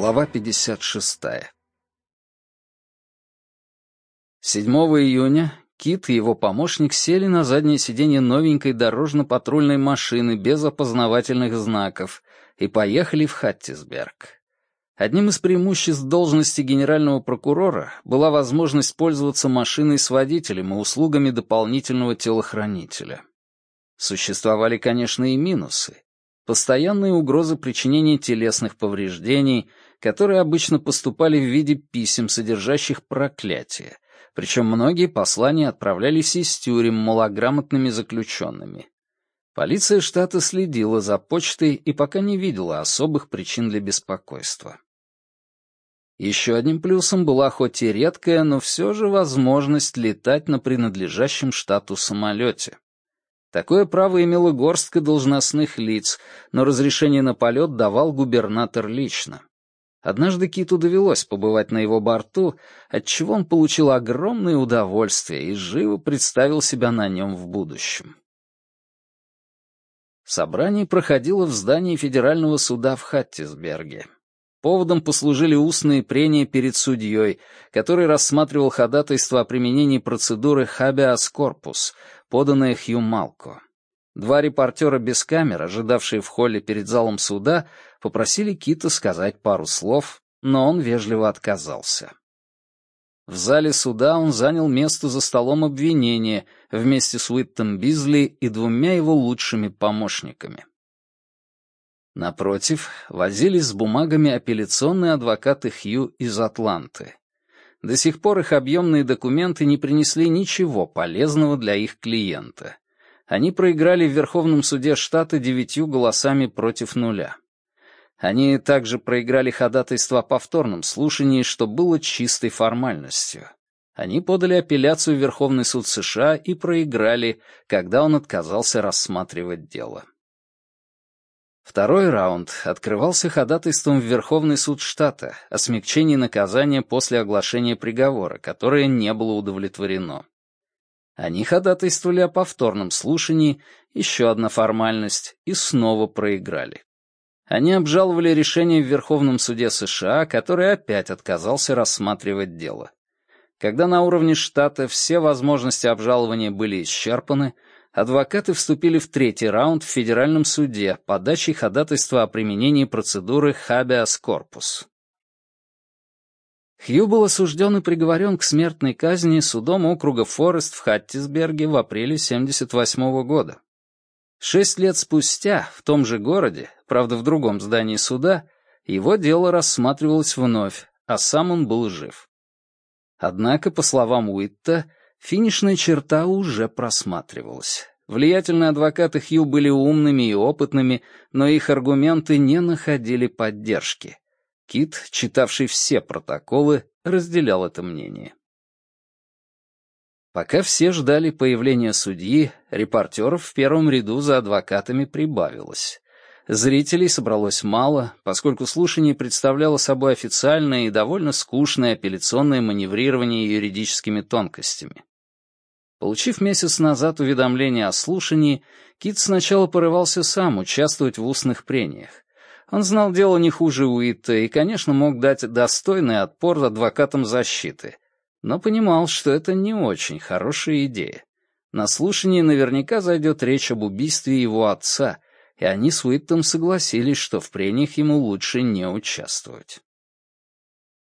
Глава 56. 7 июня Кит и его помощник сели на заднее сиденье новенькой дорожно-патрульной машины без опознавательных знаков и поехали в Хаттисберг. Одним из преимуществ должности генерального прокурора была возможность пользоваться машиной с водителем и услугами дополнительного телохранителя. Существовали, конечно, и минусы. Постоянные угрозы причинения телесных повреждений, которые обычно поступали в виде писем, содержащих проклятие, причем многие послания отправлялись из тюрем малограмотными заключенными. Полиция штата следила за почтой и пока не видела особых причин для беспокойства. Еще одним плюсом была хоть и редкая, но все же возможность летать на принадлежащем штату самолете. Такое право имела горстка должностных лиц, но разрешение на полет давал губернатор лично. Однажды Киту довелось побывать на его борту, отчего он получил огромное удовольствие и живо представил себя на нем в будущем. Собрание проходило в здании Федерального суда в Хаттисберге. Поводом послужили устные прения перед судьей, который рассматривал ходатайство о применении процедуры «habeas corpus», поданное Хью Малко. Два репортера без камер, ожидавшие в холле перед залом суда, попросили Кита сказать пару слов, но он вежливо отказался. В зале суда он занял место за столом обвинения вместе с Уиттом Бизли и двумя его лучшими помощниками. Напротив, возились с бумагами апелляционные адвокаты Хью из Атланты. До сих пор их объемные документы не принесли ничего полезного для их клиента. Они проиграли в Верховном суде штата девятью голосами против нуля. Они также проиграли ходатайство о повторном слушании, что было чистой формальностью. Они подали апелляцию в Верховный суд США и проиграли, когда он отказался рассматривать дело. Второй раунд открывался ходатайством в Верховный суд штата о смягчении наказания после оглашения приговора, которое не было удовлетворено. Они ходатайствовали о повторном слушании, еще одна формальность, и снова проиграли. Они обжаловали решение в Верховном суде США, который опять отказался рассматривать дело. Когда на уровне штата все возможности обжалования были исчерпаны, адвокаты вступили в третий раунд в федеральном суде подачей ходатайства о применении процедуры habeas corpus. Хью был осужден и приговорен к смертной казни судом округа Форест в Хаттисберге в апреле 78 -го года. Шесть лет спустя, в том же городе, правда в другом здании суда, его дело рассматривалось вновь, а сам он был жив. Однако, по словам Уитта, Финишная черта уже просматривалась. Влиятельные адвокаты Хью были умными и опытными, но их аргументы не находили поддержки. Кит, читавший все протоколы, разделял это мнение. Пока все ждали появления судьи, репортеров в первом ряду за адвокатами прибавилось. Зрителей собралось мало, поскольку слушание представляло собой официальное и довольно скучное апелляционное маневрирование юридическими тонкостями. Получив месяц назад уведомление о слушании, Кит сначала порывался сам участвовать в устных прениях. Он знал дело не хуже Уитта и, конечно, мог дать достойный отпор адвокатам защиты, но понимал, что это не очень хорошая идея. На слушании наверняка зайдет речь об убийстве его отца, и они с Уиттом согласились, что в прениях ему лучше не участвовать.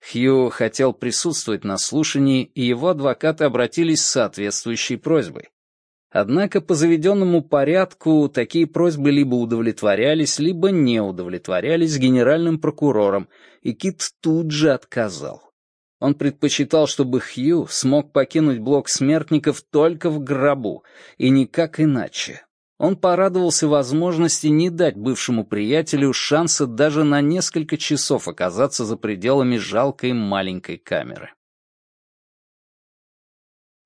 Хью хотел присутствовать на слушании, и его адвокаты обратились с соответствующей просьбой. Однако по заведенному порядку такие просьбы либо удовлетворялись, либо не удовлетворялись генеральным прокурором, и Кит тут же отказал. Он предпочитал, чтобы Хью смог покинуть блок смертников только в гробу, и никак иначе. Он порадовался возможности не дать бывшему приятелю шанса даже на несколько часов оказаться за пределами жалкой маленькой камеры.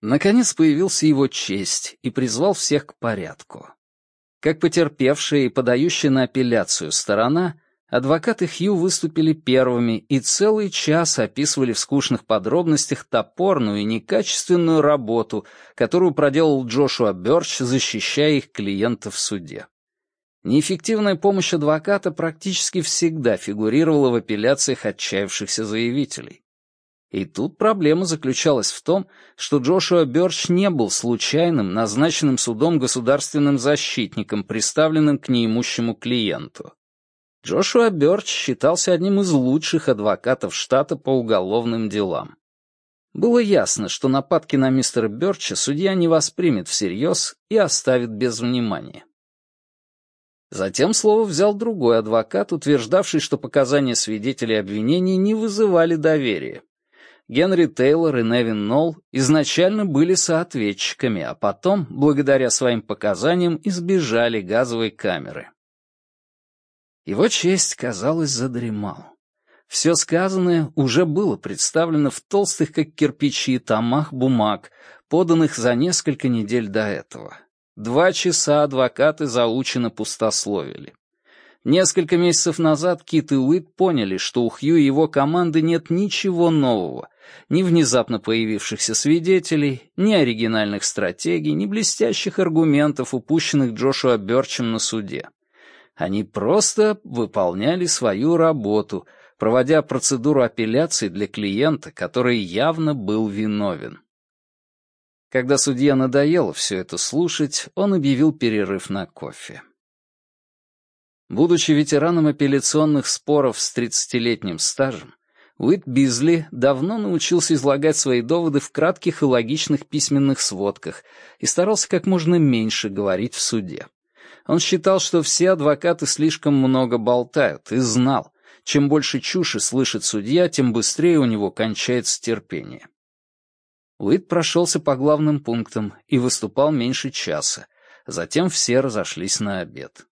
Наконец появился его честь и призвал всех к порядку. Как потерпевшая и подающая на апелляцию сторона, Адвокаты Хью выступили первыми и целый час описывали в скучных подробностях топорную и некачественную работу, которую проделал Джошуа Бёрч, защищая их клиента в суде. Неэффективная помощь адвоката практически всегда фигурировала в апелляциях отчаявшихся заявителей. И тут проблема заключалась в том, что Джошуа Бёрч не был случайным, назначенным судом государственным защитником, приставленным к неимущему клиенту. Джошуа Бёрч считался одним из лучших адвокатов штата по уголовным делам. Было ясно, что нападки на мистера Бёрча судья не воспримет всерьез и оставит без внимания. Затем слово взял другой адвокат, утверждавший, что показания свидетелей обвинений не вызывали доверия. Генри Тейлор и Невин Нолл изначально были соответчиками, а потом, благодаря своим показаниям, избежали газовой камеры. Его честь, казалось, задремал. Все сказанное уже было представлено в толстых, как кирпичи, томах бумаг, поданных за несколько недель до этого. Два часа адвокаты заучено пустословили. Несколько месяцев назад Кит и Уит поняли, что у Хью и его команды нет ничего нового, ни внезапно появившихся свидетелей, ни оригинальных стратегий, ни блестящих аргументов, упущенных Джошуа Бёрчем на суде. Они просто выполняли свою работу, проводя процедуру апелляции для клиента, который явно был виновен. Когда судье надоело все это слушать, он объявил перерыв на кофе. Будучи ветераном апелляционных споров с 30-летним стажем, Уит Бизли давно научился излагать свои доводы в кратких и логичных письменных сводках и старался как можно меньше говорить в суде. Он считал, что все адвокаты слишком много болтают, и знал, чем больше чуши слышит судья, тем быстрее у него кончается терпение. Уит прошелся по главным пунктам и выступал меньше часа, затем все разошлись на обед.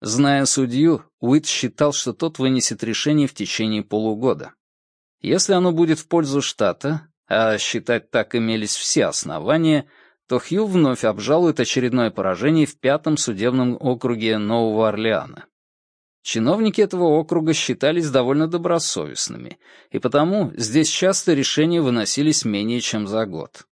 Зная судью, Уит считал, что тот вынесет решение в течение полугода. Если оно будет в пользу штата, а считать так имелись все основания — то Хью вновь обжалует очередное поражение в пятом судебном округе Нового Орлеана. Чиновники этого округа считались довольно добросовестными, и потому здесь часто решения выносились менее чем за год.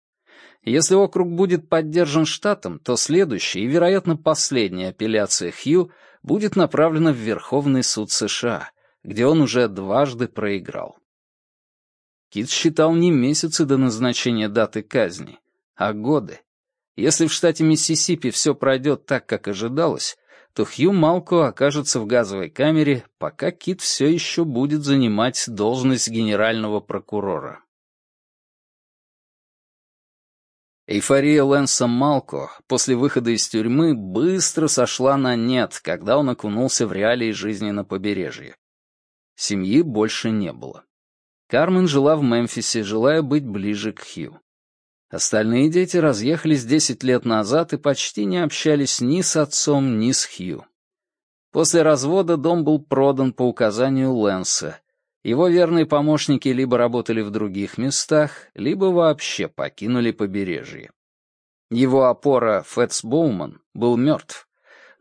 Если округ будет поддержан штатом, то следующая и, вероятно, последняя апелляция Хью будет направлена в Верховный суд США, где он уже дважды проиграл. Кит считал не месяцы до назначения даты казни, а годы. Если в штате Миссисипи все пройдет так, как ожидалось, то Хью Малко окажется в газовой камере, пока Кит все еще будет занимать должность генерального прокурора. Эйфория Лэнса Малко после выхода из тюрьмы быстро сошла на нет, когда он окунулся в реалии жизни на побережье. Семьи больше не было. Кармен жила в Мемфисе, желая быть ближе к Хью. Остальные дети разъехались десять лет назад и почти не общались ни с отцом, ни с Хью. После развода дом был продан по указанию Лэнса. Его верные помощники либо работали в других местах, либо вообще покинули побережье. Его опора Фэтс Боуман был мертв.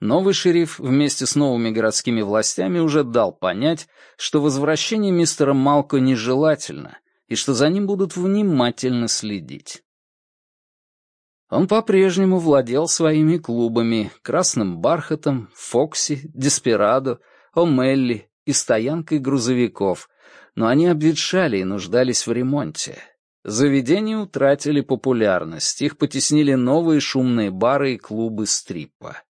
Новый шериф вместе с новыми городскими властями уже дал понять, что возвращение мистера Малко нежелательно и что за ним будут внимательно следить. Он по-прежнему владел своими клубами «Красным бархатом», «Фокси», «Деспирадо», «Омелли» и стоянкой грузовиков, но они обветшали и нуждались в ремонте. Заведения утратили популярность, их потеснили новые шумные бары и клубы стрипа.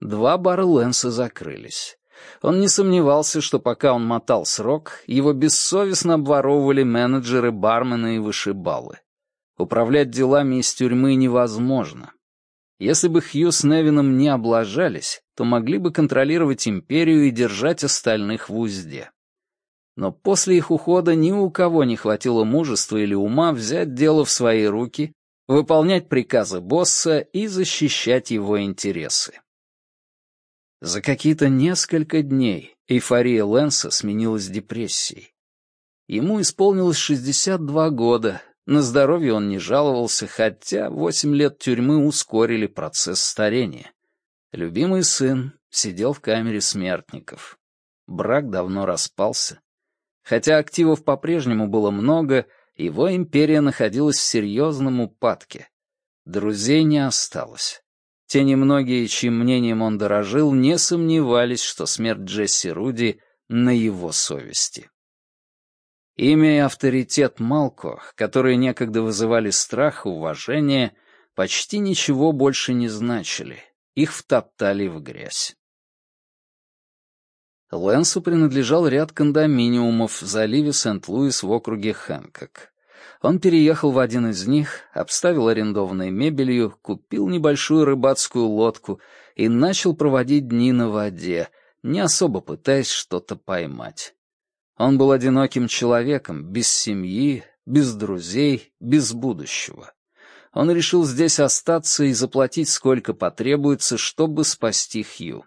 Два бара Лэнса закрылись. Он не сомневался, что пока он мотал срок, его бессовестно обворовывали менеджеры, бармены и вышибалы. Управлять делами из тюрьмы невозможно. Если бы Хью с Невином не облажались, то могли бы контролировать империю и держать остальных в узде. Но после их ухода ни у кого не хватило мужества или ума взять дело в свои руки, выполнять приказы босса и защищать его интересы. За какие-то несколько дней эйфория Лэнса сменилась депрессией. Ему исполнилось 62 года, на здоровье он не жаловался, хотя восемь лет тюрьмы ускорили процесс старения. Любимый сын сидел в камере смертников. Брак давно распался. Хотя активов по-прежнему было много, его империя находилась в серьезном упадке. Друзей не осталось. Те немногие, чьим мнением он дорожил, не сомневались, что смерть Джесси Руди на его совести. Имя и авторитет Малко, которые некогда вызывали страх и уважение, почти ничего больше не значили. Их втоптали в грязь. Лэнсу принадлежал ряд кондоминиумов в заливе Сент-Луис в округе Хэнкок. Он переехал в один из них, обставил арендованной мебелью, купил небольшую рыбацкую лодку и начал проводить дни на воде, не особо пытаясь что-то поймать. Он был одиноким человеком, без семьи, без друзей, без будущего. Он решил здесь остаться и заплатить сколько потребуется, чтобы спасти Хью.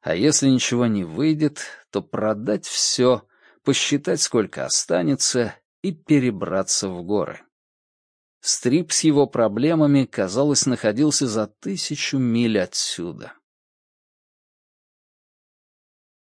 А если ничего не выйдет, то продать все, посчитать, сколько останется, и перебраться в горы. Стрип с его проблемами, казалось, находился за тысячу миль отсюда.